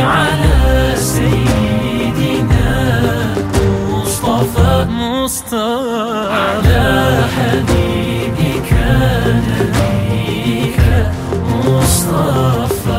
على سيدنا مصطفى. مصطفى على حبيبك نبيك مصطفى.